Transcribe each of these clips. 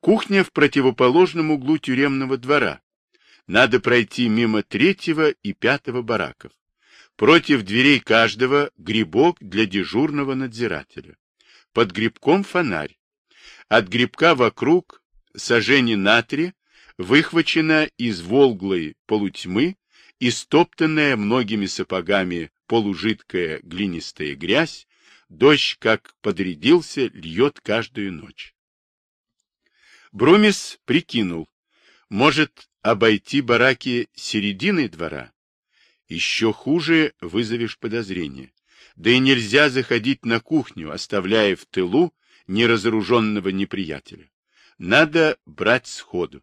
Кухня в противоположном углу тюремного двора. Надо пройти мимо третьего и пятого бараков. Против дверей каждого грибок для дежурного надзирателя. Под грибком фонарь. От грибка вокруг сожжение натрия выхвачена из волглой полутьмы и стоптанная многими сапогами полужидкая глинистая грязь, дождь, как подрядился, льет каждую ночь. Брумис прикинул, может обойти бараки середины двора? Еще хуже вызовешь подозрение. Да и нельзя заходить на кухню, оставляя в тылу неразоруженного неприятеля. Надо брать сходу.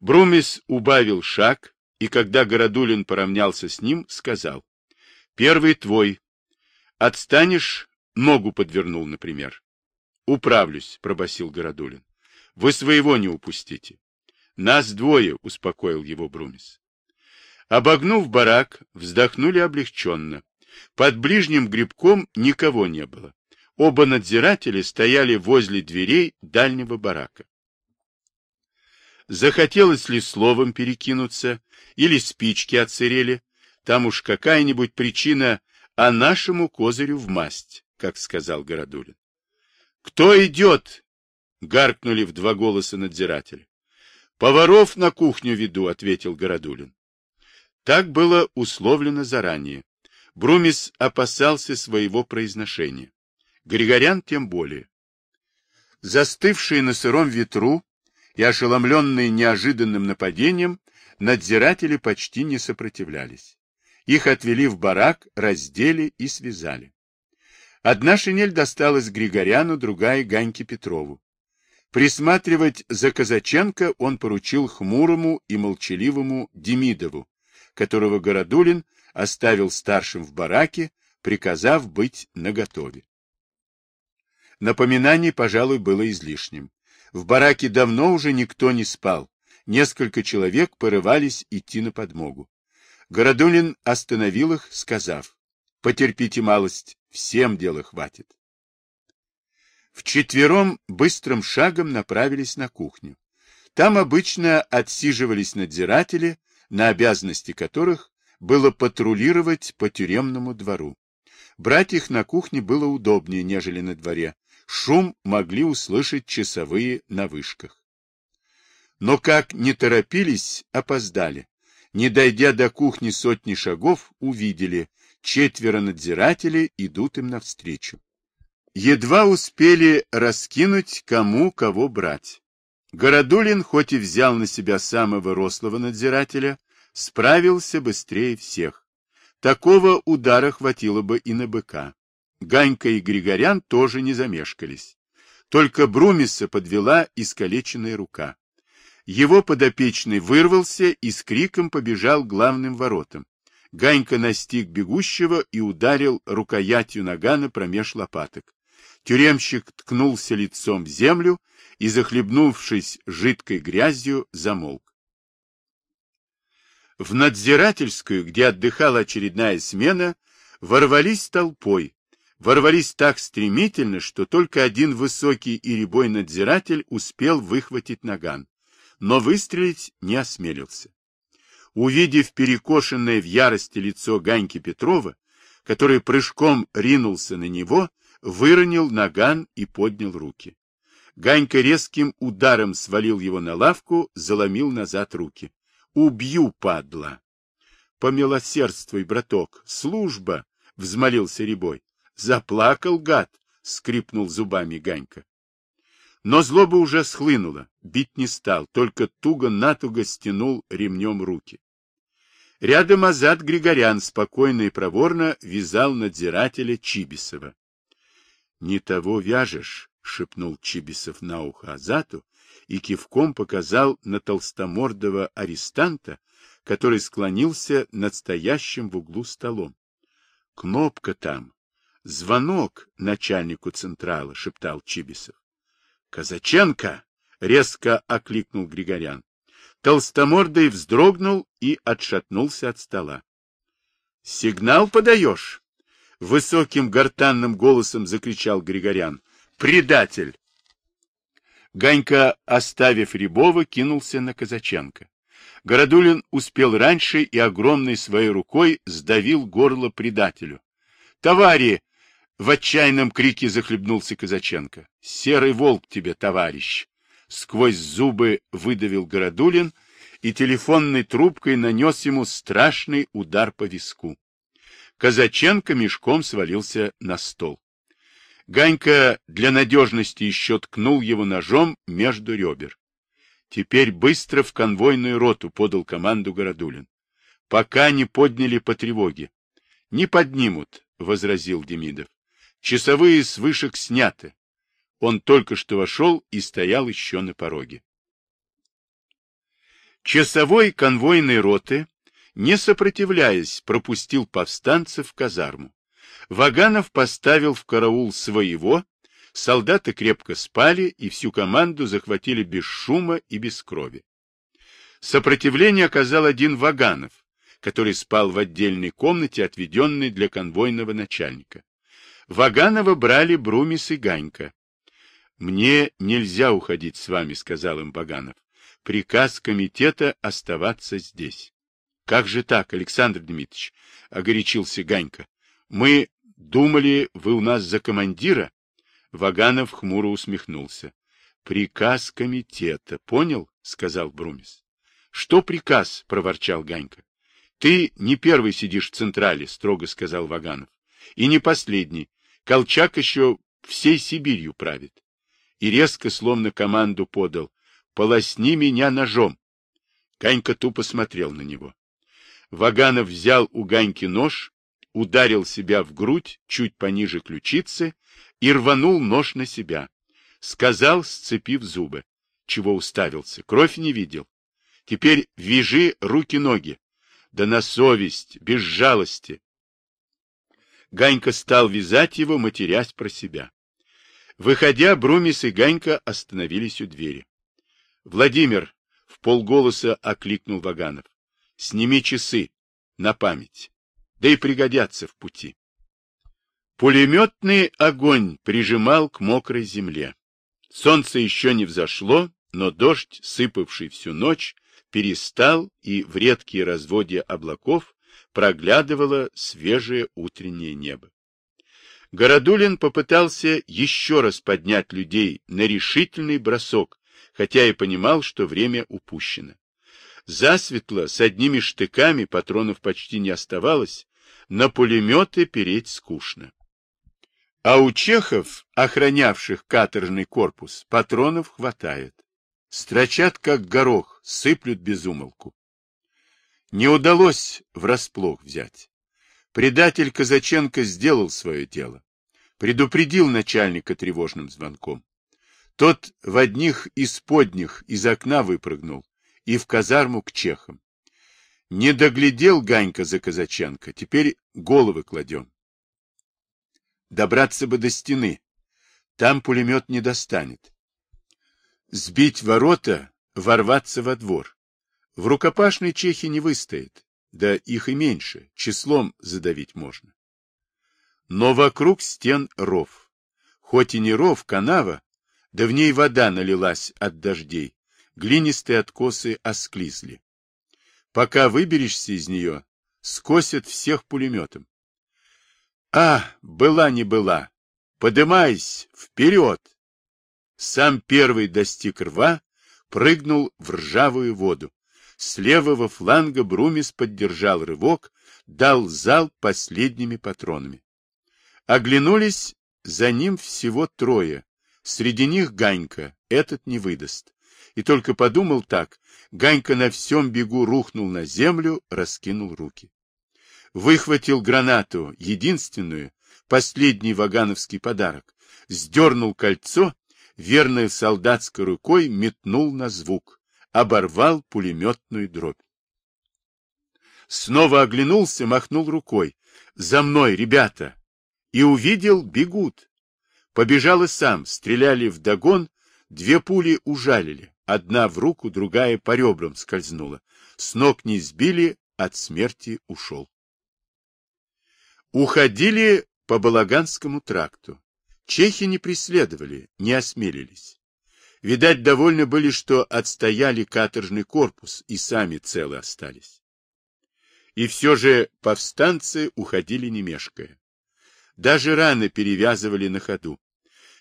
Брумис убавил шаг, и когда Городулин поравнялся с ним, сказал, «Первый твой. Отстанешь, ногу подвернул, например». «Управлюсь», — пробасил Городулин. «Вы своего не упустите». «Нас двое», — успокоил его Брумис. Обогнув барак, вздохнули облегченно. Под ближним грибком никого не было. Оба надзирателя стояли возле дверей дальнего барака. Захотелось ли словом перекинуться, или спички отсырели, там уж какая-нибудь причина, а нашему козырю в масть, как сказал Городулин. — Кто идет? — гаркнули в два голоса надзиратели. — Поваров на кухню веду, — ответил Городулин. Так было условлено заранее. Брумис опасался своего произношения. Григорян тем более. Застывшие на сыром ветру, и, ошеломленные неожиданным нападением, надзиратели почти не сопротивлялись. Их отвели в барак, раздели и связали. Одна шинель досталась Григоряну, другая — Ганьке Петрову. Присматривать за Казаченко он поручил хмурому и молчаливому Демидову, которого Городулин оставил старшим в бараке, приказав быть наготове. Напоминаний, пожалуй, было излишним. В бараке давно уже никто не спал. Несколько человек порывались идти на подмогу. Городулин остановил их, сказав, «Потерпите малость, всем дела хватит». Вчетвером быстрым шагом направились на кухню. Там обычно отсиживались надзиратели, на обязанности которых было патрулировать по тюремному двору. Брать их на кухне было удобнее, нежели на дворе, Шум могли услышать часовые на вышках. Но как не торопились, опоздали. Не дойдя до кухни сотни шагов, увидели, четверо надзирателей идут им навстречу. Едва успели раскинуть, кому кого брать. Городулин, хоть и взял на себя самого рослого надзирателя, справился быстрее всех. Такого удара хватило бы и на быка. Ганька и Григорян тоже не замешкались. Только Брумиса подвела искалеченная рука. Его подопечный вырвался и с криком побежал главным воротам. Ганька настиг бегущего и ударил рукоятью нагана промеж лопаток. Тюремщик ткнулся лицом в землю и, захлебнувшись жидкой грязью, замолк. В надзирательскую, где отдыхала очередная смена, ворвались толпой, ворвались так стремительно, что только один высокий и рябой надзиратель успел выхватить наган, но выстрелить не осмелился. Увидев перекошенное в ярости лицо Ганьки Петрова, который прыжком ринулся на него, выронил наган и поднял руки. Ганька резким ударом свалил его на лавку, заломил назад руки. «Убью, падла!» «Помилосердствуй, браток, служба!» — взмолился Рябой. Заплакал гад, скрипнул зубами Ганька. Но злоба уже схлынула, бить не стал, только туго-натуго стянул ремнем руки. Рядом Азат Григорян спокойно и проворно вязал надзирателя Чибисова. — Не того вяжешь, — шепнул Чибисов на ухо Азату и кивком показал на толстомордого арестанта, который склонился над стоящим в углу столом. — Кнопка там, Звонок начальнику централа, шептал Чибисов. Казаченко! резко окликнул Григорян. Толстомордый вздрогнул и отшатнулся от стола. Сигнал подаешь? Высоким гортанным голосом закричал Григорян. Предатель! Ганька, оставив Рябова, кинулся на Казаченко. Городулин успел раньше и огромной своей рукой сдавил горло предателю. «Товари!» — в отчаянном крике захлебнулся Казаченко. «Серый волк тебе, товарищ!» Сквозь зубы выдавил Городулин и телефонной трубкой нанес ему страшный удар по виску. Казаченко мешком свалился на стол. Ганька для надежности еще ткнул его ножом между ребер. Теперь быстро в конвойную роту подал команду Городулин. Пока не подняли по тревоге. Не поднимут, возразил Демидов. Часовые с вышек сняты. Он только что вошел и стоял еще на пороге. Часовой конвойной роты, не сопротивляясь, пропустил повстанцев в казарму. Ваганов поставил в караул своего, солдаты крепко спали и всю команду захватили без шума и без крови. Сопротивление оказал один Ваганов, который спал в отдельной комнате, отведенной для конвойного начальника. Ваганова брали Брумис и Ганька. «Мне нельзя уходить с вами», — сказал им Ваганов. «Приказ комитета оставаться здесь». «Как же так, Александр Дмитриевич?» — огорячился Ганька. Мы думали, вы у нас за командира? Ваганов хмуро усмехнулся. Приказ комитета. Понял? сказал Брумис. Что приказ? проворчал Ганька. Ты не первый сидишь в централе, строго сказал Ваганов. И не последний. Колчак еще всей Сибирью правит. И резко, словно команду подал. Полосни меня ножом. Ганька тупо смотрел на него. Ваганов взял у Ганьки нож, ударил себя в грудь чуть пониже ключицы и рванул нож на себя. Сказал, сцепив зубы. Чего уставился? Кровь не видел. Теперь вяжи руки-ноги. Да на совесть, без жалости. Ганька стал вязать его, матерясь про себя. Выходя, Брумис и Ганька остановились у двери. — Владимир, — в полголоса окликнул Ваганов, — сними часы на память да и пригодятся в пути. Пулеметный огонь прижимал к мокрой земле. Солнце еще не взошло, но дождь, сыпавший всю ночь, перестал, и в редкие разводья облаков проглядывало свежее утреннее небо. Городулин попытался еще раз поднять людей на решительный бросок, хотя и понимал, что время упущено. Засветло, с одними штыками, патронов почти не оставалось, на пулеметы переть скучно. А у чехов, охранявших каторжный корпус, патронов хватает. Строчат, как горох, сыплют без умолку. Не удалось врасплох взять. Предатель Казаченко сделал свое дело. Предупредил начальника тревожным звонком. Тот в одних из подних из окна выпрыгнул и в казарму к чехам. Не доглядел Ганька за Казаченко, теперь головы кладем. Добраться бы до стены. Там пулемет не достанет. Сбить ворота, ворваться во двор. В рукопашной чехи не выстоит, да их и меньше, числом задавить можно. Но вокруг стен ров. Хоть и не ров, канава, да в ней вода налилась от дождей, глинистые откосы осклизли. Пока выберешься из нее, скосят всех пулеметом. А, была не была. Подымайся, вперед! Сам первый достиг рва, прыгнул в ржавую воду. С левого фланга Брумис поддержал рывок, дал зал последними патронами. Оглянулись, за ним всего трое. Среди них Ганька, этот не выдаст. И только подумал так, Ганька на всем бегу рухнул на землю, раскинул руки. Выхватил гранату, единственную, последний вагановский подарок, сдернул кольцо, верной солдатской рукой метнул на звук, оборвал пулеметную дробь. Снова оглянулся, махнул рукой. «За мной, ребята!» И увидел, бегут. Побежал и сам, стреляли в догон, две пули ужалили. Одна в руку, другая по ребрам скользнула. С ног не сбили, от смерти ушел. Уходили по Балаганскому тракту. Чехи не преследовали, не осмелились. Видать, довольны были, что отстояли каторжный корпус и сами целы остались. И все же повстанцы уходили не мешкая. Даже раны перевязывали на ходу.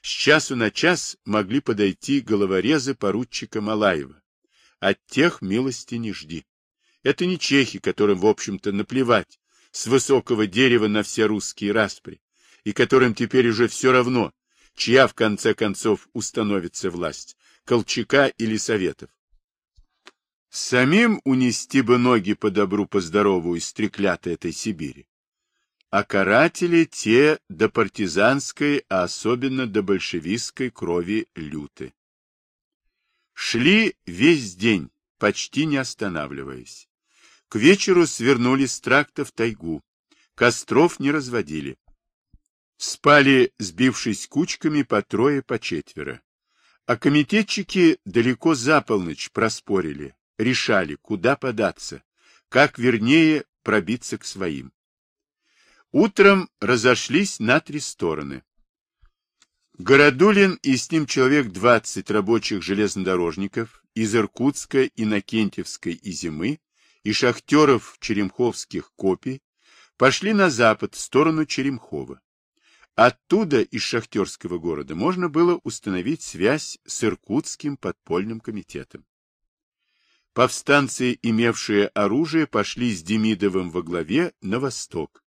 С часу на час могли подойти головорезы поручика Малаева. От тех милости не жди. Это не чехи, которым, в общем-то, наплевать с высокого дерева на все русские распри, и которым теперь уже все равно, чья в конце концов установится власть, Колчака или Советов. Самим унести бы ноги по добру, по здорову из треклятой этой Сибири. А каратели те до партизанской, а особенно до большевистской крови люты. Шли весь день, почти не останавливаясь. К вечеру свернули с тракта в тайгу. Костров не разводили. Спали, сбившись кучками по трое, по четверо. А комитетчики далеко за полночь проспорили, решали, куда податься, как вернее пробиться к своим. Утром разошлись на три стороны. Городулин и с ним человек 20 рабочих железнодорожников из Иркутска, Иннокентьевской и Зимы и шахтеров черемховских копий пошли на запад в сторону Черемхова. Оттуда, из шахтерского города, можно было установить связь с Иркутским подпольным комитетом. Повстанцы, имевшие оружие, пошли с Демидовым во главе на восток.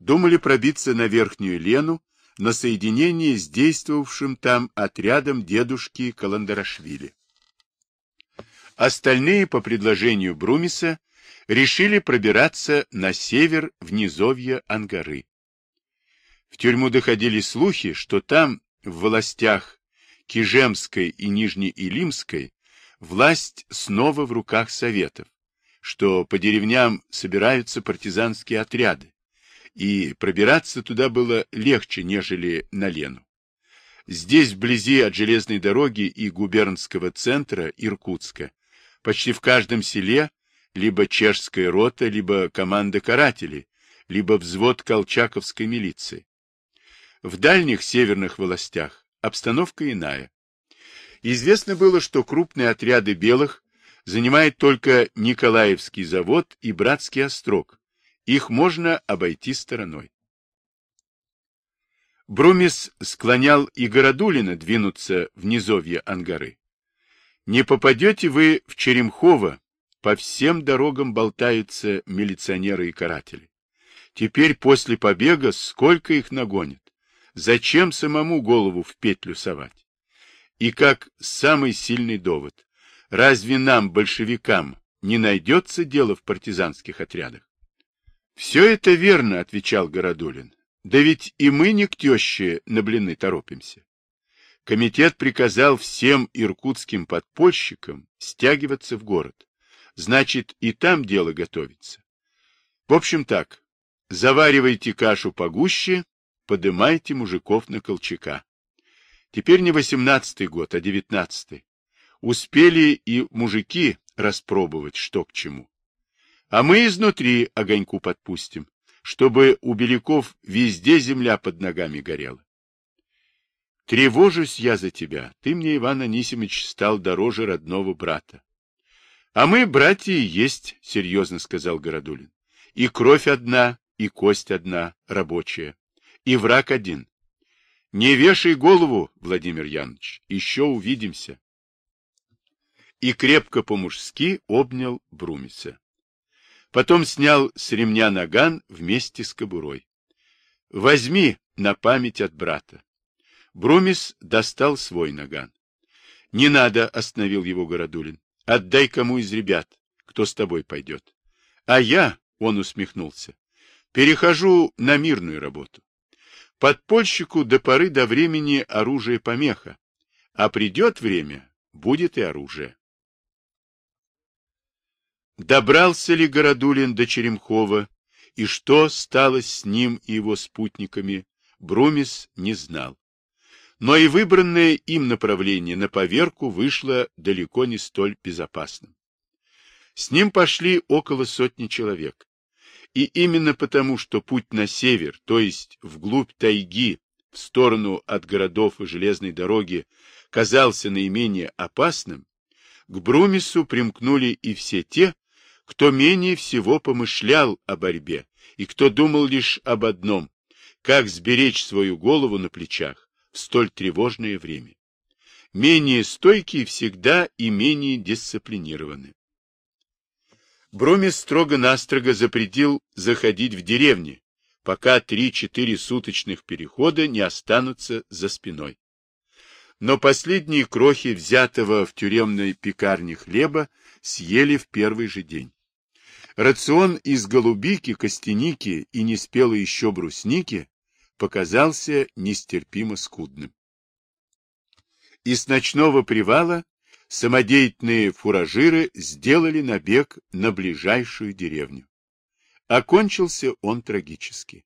Думали пробиться на Верхнюю Лену, на соединение с действовавшим там отрядом дедушки Каландарашвили. Остальные, по предложению Брумиса, решили пробираться на север в низовье Ангары. В тюрьму доходили слухи, что там, в властях Кижемской и Нижнеилимской, власть снова в руках Советов, что по деревням собираются партизанские отряды, и пробираться туда было легче, нежели на Лену. Здесь, вблизи от железной дороги и губернского центра Иркутска, Почти в каждом селе либо чешская рота, либо команда карателей, либо взвод колчаковской милиции. В дальних северных властях обстановка иная. Известно было, что крупные отряды белых занимает только Николаевский завод и Братский острог. Их можно обойти стороной. Брумис склонял и Городулина двинуться в низовье Ангары. Не попадете вы в Черемхово, по всем дорогам болтаются милиционеры и каратели. Теперь после побега сколько их нагонят? Зачем самому голову в петлю совать? И как самый сильный довод, разве нам, большевикам, не найдется дело в партизанских отрядах? Все это верно, отвечал Городулин. Да ведь и мы не к теще на блины торопимся комитет приказал всем иркутским подпольщикам стягиваться в город. Значит, и там дело готовится. В общем так, заваривайте кашу погуще, подымайте мужиков на Колчака. Теперь не восемнадцатый год, а девятнадцатый. Успели и мужики распробовать, что к чему. А мы изнутри огоньку подпустим, чтобы у беляков везде земля под ногами горела. Тревожусь я за тебя. Ты мне, Иван Анисимович, стал дороже родного брата. — А мы, братья, есть, — серьезно сказал Городулин. — И кровь одна, и кость одна, рабочая. И враг один. Не вешай голову, Владимир Янович, еще увидимся. И крепко по-мужски обнял Брумиса. Потом снял с ремня наган вместе с кобурой. — Возьми на память от брата. Брумис достал свой наган. — Не надо, — остановил его Городулин. — Отдай кому из ребят, кто с тобой пойдет. — А я, — он усмехнулся, — перехожу на мирную работу. Подпольщику до поры до времени оружие помеха, а придет время, будет и оружие. Добрался ли Городулин до Черемхова, и что стало с ним и его спутниками, Брумис не знал. Но и выбранное им направление на поверку вышло далеко не столь безопасным. С ним пошли около сотни человек. И именно потому, что путь на север, то есть вглубь тайги, в сторону от городов и железной дороги, казался наименее опасным, к Брумису примкнули и все те, кто менее всего помышлял о борьбе и кто думал лишь об одном – как сберечь свою голову на плечах в столь тревожное время. Менее стойкие всегда и менее дисциплинированы. Брумис строго-настрого запретил заходить в деревни, пока три-четыре суточных перехода не останутся за спиной. Но последние крохи взятого в тюремной пекарне хлеба съели в первый же день. Рацион из голубики, костяники и неспелой еще брусники показался нестерпимо скудным. Из ночного привала самодеятельные фуражиры сделали набег на ближайшую деревню. Окончился он трагически.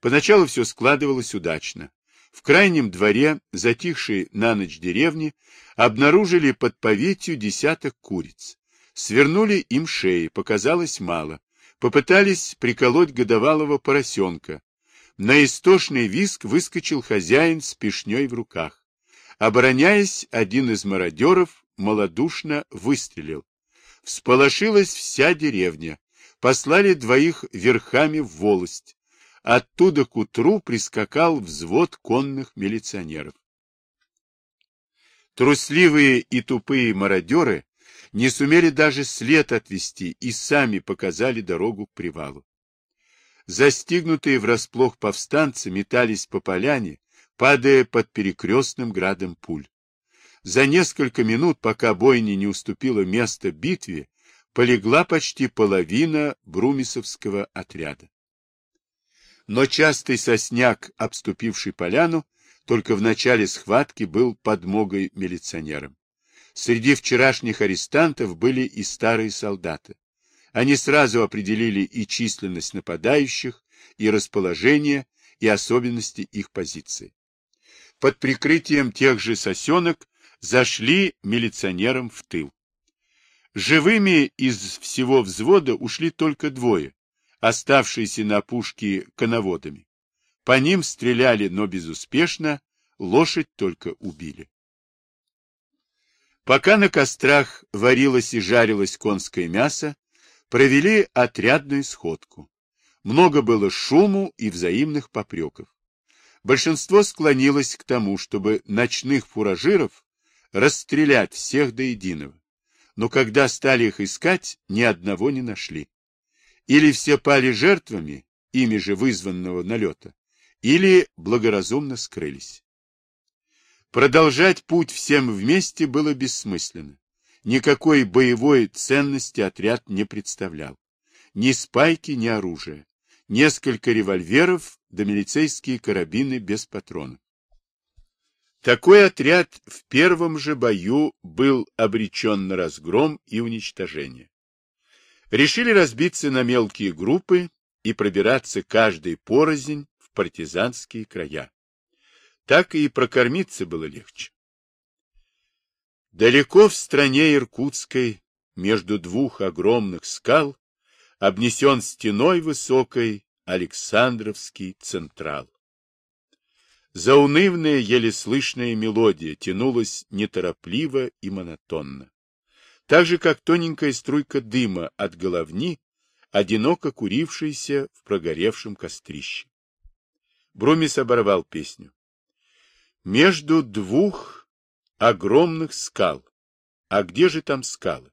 Поначалу все складывалось удачно. В крайнем дворе, затихшей на ночь деревни, обнаружили под поветью десяток куриц. Свернули им шеи, показалось мало. Попытались приколоть годовалого поросенка. На истошный виск выскочил хозяин с пешней в руках. Обороняясь, один из мародеров малодушно выстрелил. Всполошилась вся деревня послали двоих верхами в волость. Оттуда к утру прискакал взвод конных милиционеров. Трусливые и тупые мародеры не сумели даже след отвести и сами показали дорогу к привалу. Застигнутые врасплох повстанцы метались по поляне, падая под перекрестным градом пуль. За несколько минут, пока бойня не уступила место битве, полегла почти половина брумисовского отряда. Но частый сосняк, обступивший поляну, только в начале схватки был подмогой милиционерам. Среди вчерашних арестантов были и старые солдаты. Они сразу определили и численность нападающих, и расположение, и особенности их позиции. Под прикрытием тех же сосенок зашли милиционерам в тыл. Живыми из всего взвода ушли только двое, оставшиеся на пушке коноводами. По ним стреляли, но безуспешно, лошадь только убили. Пока на кострах варилось и жарилось конское мясо, провели отрядную сходку. Много было шуму и взаимных попреков. Большинство склонилось к тому, чтобы ночных фуражиров расстрелять всех до единого но когда стали их искать, ни одного не нашли. Или все пали жертвами, ими же вызванного налета, или благоразумно скрылись. Продолжать путь всем вместе было бессмысленно. Никакой боевой ценности отряд не представлял. Ни спайки, ни оружия. Несколько револьверов да милицейские карабины без патронов. Такой отряд в первом же бою был обречен на разгром и уничтожение. Решили разбиться на мелкие группы и пробираться каждый порознь в партизанские края. Так и прокормиться было легче. Далеко в стране Иркутской, между двух огромных скал, обнесен стеной высокой Александровский Централ. Заунывная, еле слышная мелодия тянулась неторопливо и монотонно. Так же, как тоненькая струйка дыма от головни, одиноко курившейся в прогоревшем кострище. Брумис оборвал песню. Между двух огромных скал. А где же там скалы?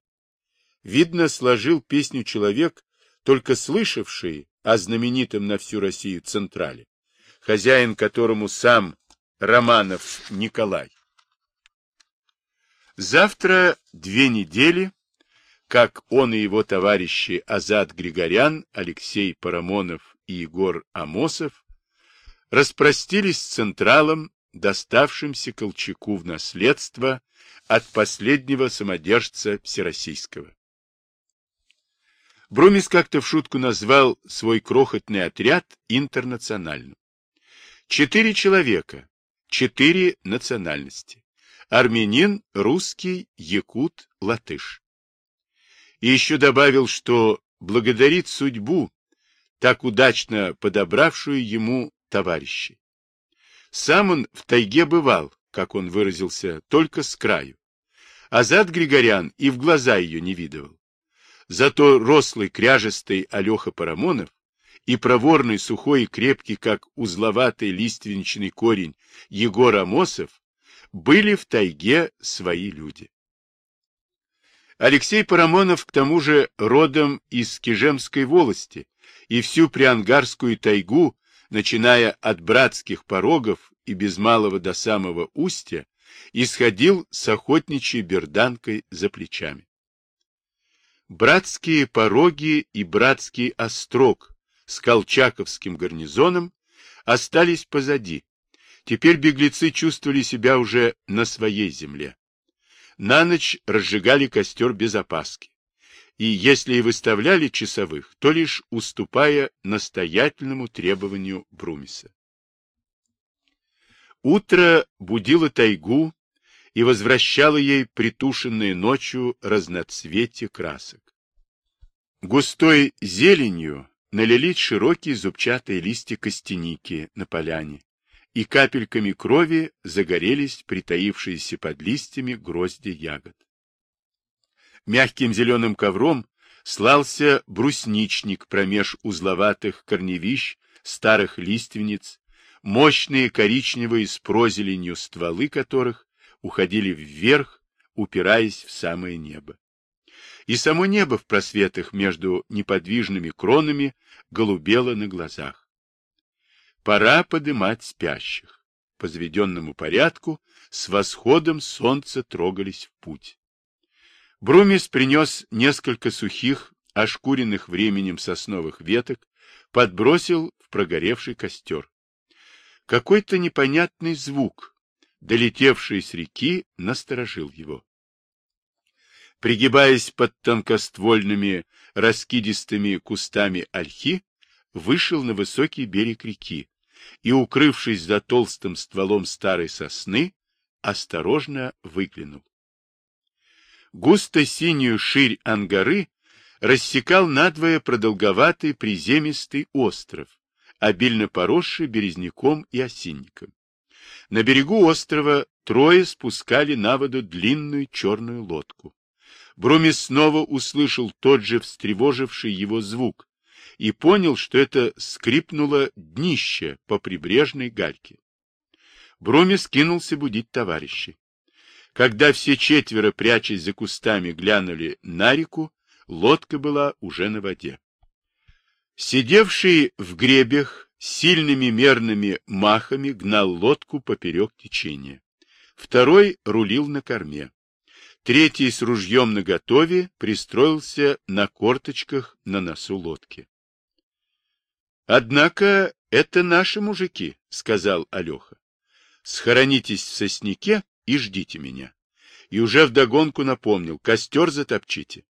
Видно, сложил песню человек, только слышавший о знаменитом на всю Россию Централе хозяин которому сам Романов Николай. Завтра две недели, как он и его товарищи Азат Григорян, Алексей Парамонов и Егор Амосов распростились с Централом, доставшимся Колчаку в наследство от последнего самодержца Всероссийского. Брумис как-то в шутку назвал свой крохотный отряд интернациональным. Четыре человека, четыре национальности. Армянин, русский, якут, латыш. И еще добавил, что благодарит судьбу, так удачно подобравшую ему товарищей. Сам он в тайге бывал, как он выразился, только с краю. Азат Григорян и в глаза ее не видывал. Зато рослый кряжестый Алеха Парамонов и проворный, сухой и крепкий, как узловатый лиственничный корень, Егор Амосов были в тайге свои люди. Алексей Парамонов, к тому же, родом из Кижемской волости, и всю Приангарскую тайгу, начиная от братских порогов и без малого до самого устья, исходил с охотничьей берданкой за плечами. Братские пороги и братский острог с колчаковским гарнизоном остались позади. Теперь беглецы чувствовали себя уже на своей земле. На ночь разжигали костер без опаски. И если и выставляли часовых, то лишь уступая настоятельному требованию Брумиса. Утро будило тайгу и возвращало ей притушенные ночью разноцветие красок. Густой зеленью налились широкие зубчатые листья костяники на поляне, и капельками крови загорелись притаившиеся под листьями грозди ягод. Мягким зеленым ковром слался брусничник промеж узловатых корневищ, старых лиственниц, мощные коричневые с прозеленью стволы которых уходили вверх, упираясь в самое небо и само небо в просветах между неподвижными кронами голубело на глазах. Пора подымать спящих. По заведенному порядку с восходом солнца трогались в путь. Брумис принес несколько сухих, ошкуренных временем сосновых веток, подбросил в прогоревший костер. Какой-то непонятный звук, долетевший с реки, насторожил его пригибаясь под тонкоствольными раскидистыми кустами ольхи, вышел на высокий берег реки и, укрывшись за толстым стволом старой сосны, осторожно выглянул. Густо-синюю ширь ангары рассекал надвое продолговатый приземистый остров, обильно поросший березняком и осинником. На берегу острова трое спускали на воду длинную черную лодку. Брумис снова услышал тот же встревоживший его звук и понял, что это скрипнуло днище по прибрежной гальке. Брумис кинулся будить товарищей. Когда все четверо, прячась за кустами, глянули на реку, лодка была уже на воде. Сидевший в гребях сильными мерными махами гнал лодку поперек течения. Второй рулил на корме. Третий с ружьем наготове пристроился на корточках на носу лодки. — Однако это наши мужики, — сказал Алеха. — Схоронитесь в сосняке и ждите меня. И уже вдогонку напомнил, костер затопчите.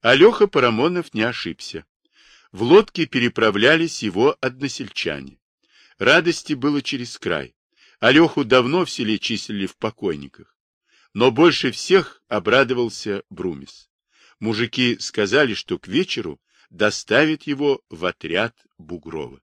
Алеха Парамонов не ошибся. В лодке переправлялись его односельчане. Радости было через край. Алеху давно в селе числили в покойниках. Но больше всех обрадовался Брумис. Мужики сказали, что к вечеру доставят его в отряд Бугрова.